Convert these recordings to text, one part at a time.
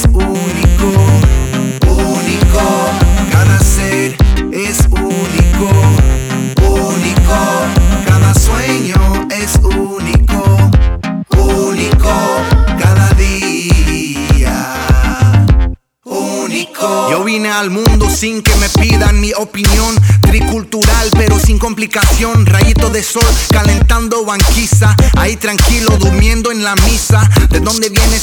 es único, único. Cada ser es único, único. Cada sueño es único, único. Cada día, único. Yo vine al mundo sin que me pidan mi opinión tricultural, pero sin complicación. Rayito de sol calentando banquiza, ahí tranquilo durmiendo en la misa. ¿De dónde vienes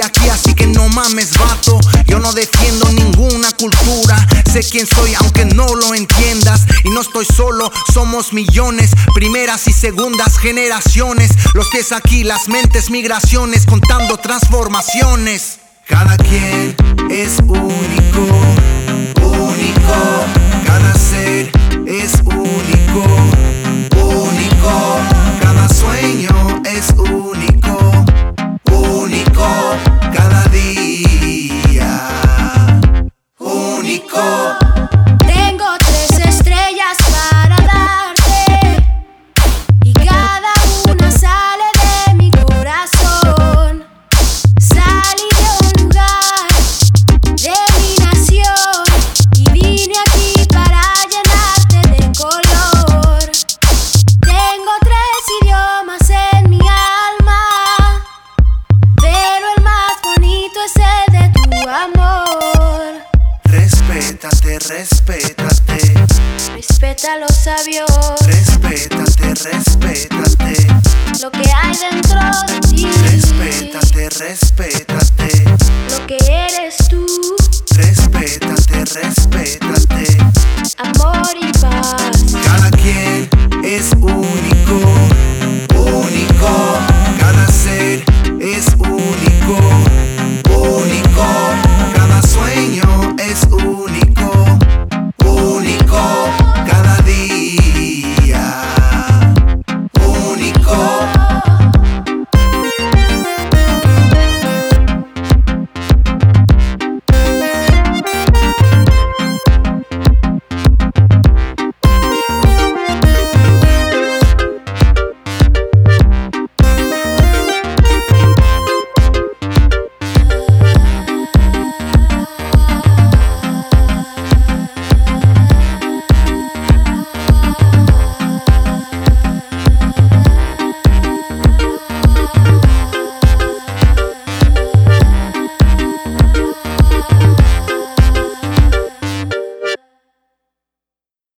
Aquí, así que no mames, vato. Yo no defiendo ninguna cultura. Sé quién soy, aunque no lo entiendas. Y no estoy solo, somos millones. Primeras y segundas generaciones. Los pies aquí, las mentes, migraciones, contando transformaciones. Cada quien es único. Único. Respétate, respétate, Respeta los sabios. respétate, respétate, lo que hay dentro de ti. respétate, respétate.